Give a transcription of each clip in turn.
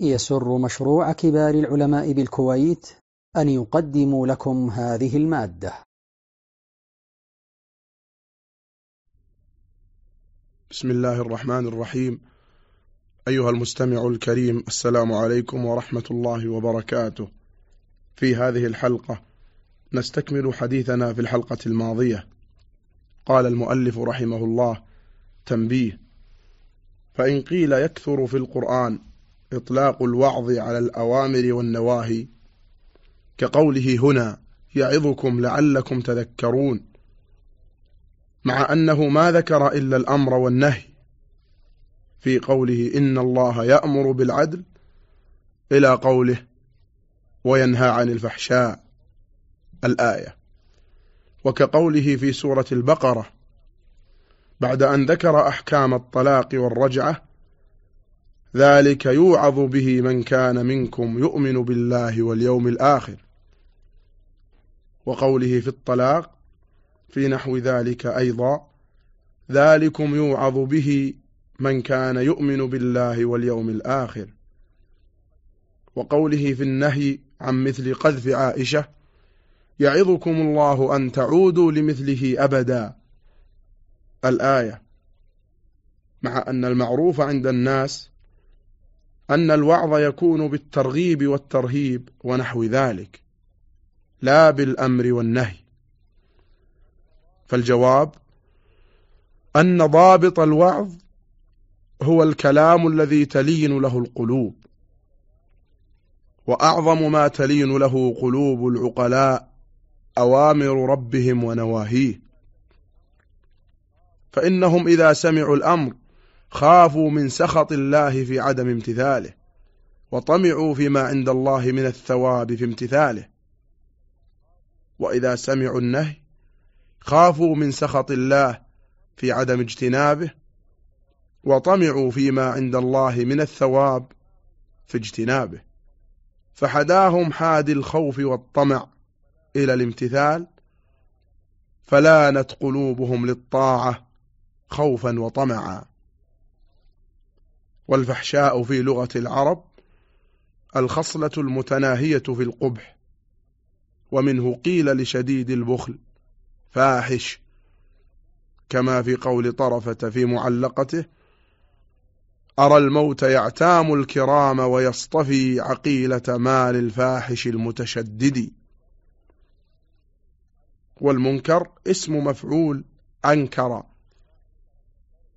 يسر مشروع كبار العلماء بالكويت أن يقدم لكم هذه المادة. بسم الله الرحمن الرحيم. أيها المستمع الكريم السلام عليكم ورحمة الله وبركاته. في هذه الحلقة نستكمل حديثنا في الحلقة الماضية. قال المؤلف رحمه الله تنبيه. فإن قيل يكثر في القرآن إطلاق الوعظ على الأوامر والنواهي. كقوله هنا يعظكم لعلكم تذكرون. مع أنه ما ذكر إلا الأمر والنهي. في قوله إن الله يأمر بالعدل إلى قوله وينهى عن الفحشاء الآية. وكقوله في سورة البقرة بعد أن ذكر أحكام الطلاق والرجعة ذلك يوعظ به من كان منكم يؤمن بالله واليوم الآخر. وقوله في الطلاق في نحو ذلك أيضا ذلكم يوعظ به من كان يؤمن بالله واليوم الآخر. وقوله في النهي عن مثل قذف عائشة يعظكم الله أن تعودوا لمثله أبدا. الآية مع أن المعروف عند الناس أن الوعظ يكون بالترغيب والترهيب ونحو ذلك لا بالأمر والنهي. فالجواب أن ضابط الوعظ هو الكلام الذي تلين له القلوب وأعظم ما تلين له قلوب العقلاء أوامر ربهم ونواهيه. فإنهم إذا سمعوا الأمر خافوا من سخط الله في عدم امتثاله وطمعوا فيما عند الله من الثواب في امتثاله. وإذا سمعوا النهي خافوا من سخط الله في عدم اجتنابه وطمعوا فيما عند الله من الثواب في اجتنابه. فحداهم حاد الخوف والطمع إلى الامتثال فلانت قلوبهم للطاعة خوفا وطمعا. والفحشاء في لغة العرب الخصلة المتناهية في القبح ومنه قيل لشديد البخل فاحش كما في قول طرفة في معلقته أرى الموت يعتام الكرام ويصطفي عقيلة مال الفاحش المتشدد. والمنكر اسم مفعول أنكر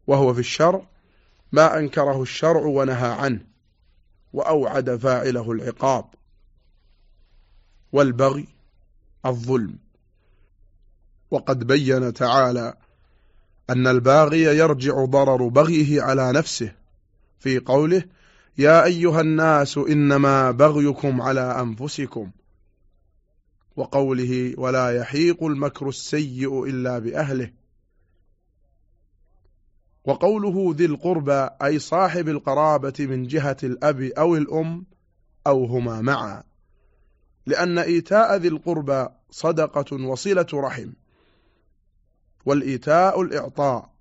وهو في الشرع ما أنكره الشرع ونهى عنه وأوعد فاعله العقاب والبغي الظلم. وقد بين تعالى أن الباغي يرجع ضرر بغيه على نفسه في قوله يا أيها الناس إنما بغيكم على أنفسكم. وقوله ولا يحيق المكر السيء إلا بأهله. وقوله ذي القربى أي صاحب القرابة من جهة الأب أو الأم أو هما معا. لأن إيتاء ذي القربى صدقة وصلة رحم. والإيتاء الإعطاء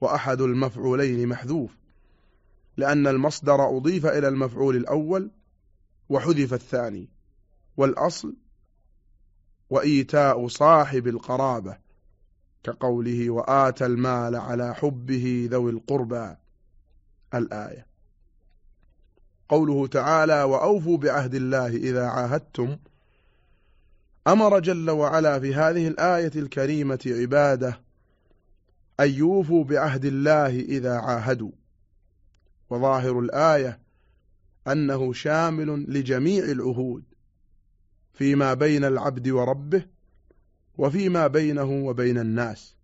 وأحد المفعولين محذوف. لأن المصدر أضيف إلى المفعول الأول وحذف الثاني. والأصل وإيتاء صاحب القرابة. كقوله وآتى المال على حبه ذوي القربى الآية. قوله تعالى وأوفوا بعهد الله إذا عاهدتم. أمر جل وعلا في هذه الآية الكريمة عبادة أن يوفوا بعهد الله إذا عاهدوا. وظاهر الآية أنه شامل لجميع العهود فيما بين العبد وربه وفيما بينه وبين الناس.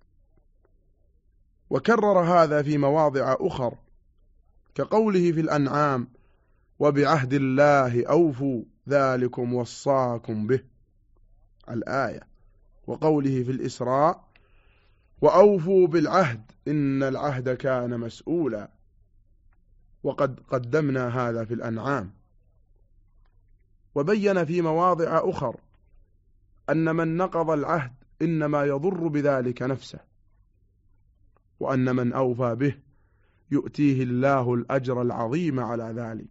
وكرر هذا في مواضع أخر كقوله في الأنعام وبعهد الله أوفوا ذلكم وصاكم به الآية. وقوله في الإسراء وأوفوا بالعهد إن العهد كان مسؤولا. وقد قدمنا هذا في الأنعام. وبين في مواضع أخر أن من نقض العهد إنما يضر بذلك نفسه وأن من أوفى به يؤتيه الله الأجر العظيم على ذلك.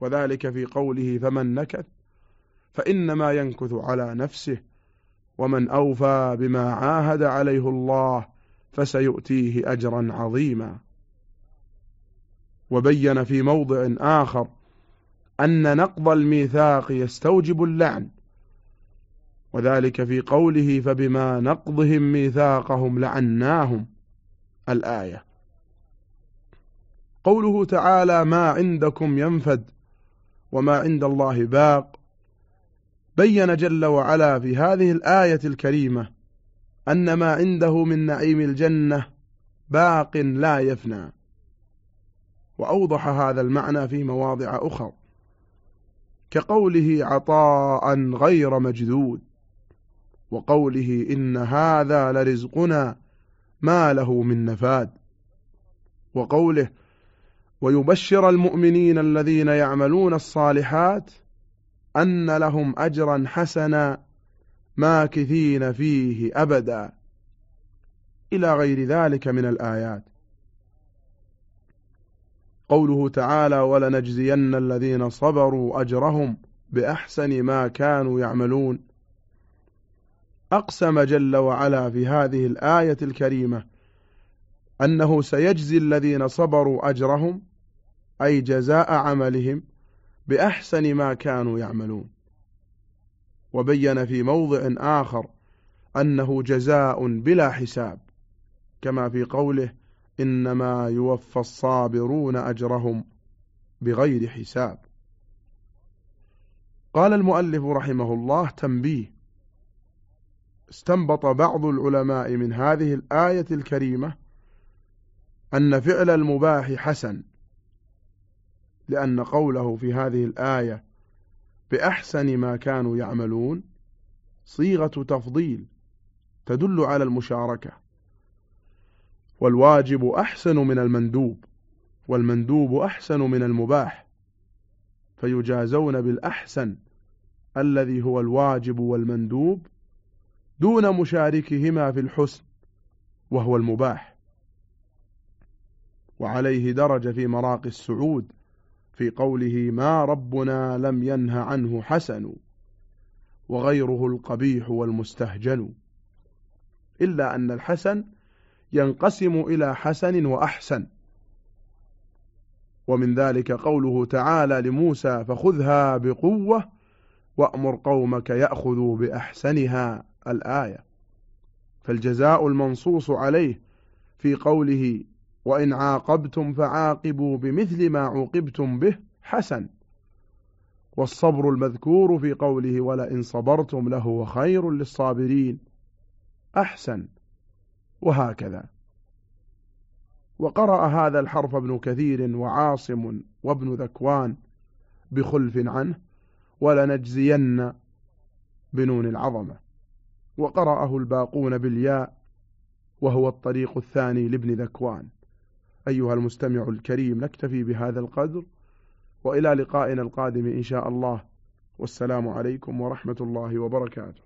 وذلك في قوله فمن نكث فإنما ينكث على نفسه ومن أوفى بما عاهد عليه الله فسيؤتيه أجرا عظيما. وبين في موضع آخر أن نقض الميثاق يستوجب اللعن وذلك في قوله فبما نقضهم ميثاقهم لعناهم الآية. قوله تعالى ما عندكم ينفد وما عند الله باق. بين جل وعلا في هذه الآية الكريمة أن ما عنده من نعيم الجنة باق لا يفنى. وأوضح هذا المعنى في مواضع أخر كقوله عطاء غير مجدود وقوله إن هذا لرزقنا ما له من نفاد. وقوله ويبشر المؤمنين الذين يعملون الصالحات أن لهم أجرا حسنا ماكثين فيه أبدا. إلى غير ذلك من الآيات. قوله تعالى ولنجزين الذين صبروا أجرهم بأحسن ما كانوا يعملون. أقسم جل وعلا في هذه الآية الكريمة أنه سيجزي الذين صبروا أجرهم أي جزاء عملهم بأحسن ما كانوا يعملون. وبين في موضع آخر أنه جزاء بلا حساب كما في قوله إنما يوفى الصابرون أجرهم بغير حساب. قال المؤلف رحمه الله تنبيه استنبط بعض العلماء من هذه الآية الكريمة أن فعل المباح حسن لأن قوله في هذه الآية بأحسن ما كانوا يعملون صيغة تفضيل تدل على المشاركة. والواجب أحسن من المندوب والمندوب أحسن من المباح فيجازون بالأحسن الذي هو الواجب والمندوب دون مشاركهما في الحسن وهو المباح. وعليه درج في مراقي السعود في قوله ما ربنا لم ينه عنه حسن وغيره القبيح والمستهجن إلا أن الحسن ينقسم إلى حسن وأحسن. ومن ذلك قوله تعالى لموسى فخذها بقوة وأمر قومك يأخذوا بأحسنها. الآية. فالجزاء المنصوص عليه في قوله وإن عاقبتم فعاقبوا بمثل ما عوقبتم به حسن. والصبر المذكور في قوله ولئن صبرتم له خير للصابرين أحسن. وهكذا. وقرأ هذا الحرف ابن كثير وعاصم وابن ذكوان بخلف عنه ولنجزين بنون العظمة. وقرأه الباقون بالياء وهو الطريق الثاني لابن ذكوان. أيها المستمع الكريم نكتفي بهذا القدر وإلى لقائنا القادم إن شاء الله. والسلام عليكم ورحمة الله وبركاته.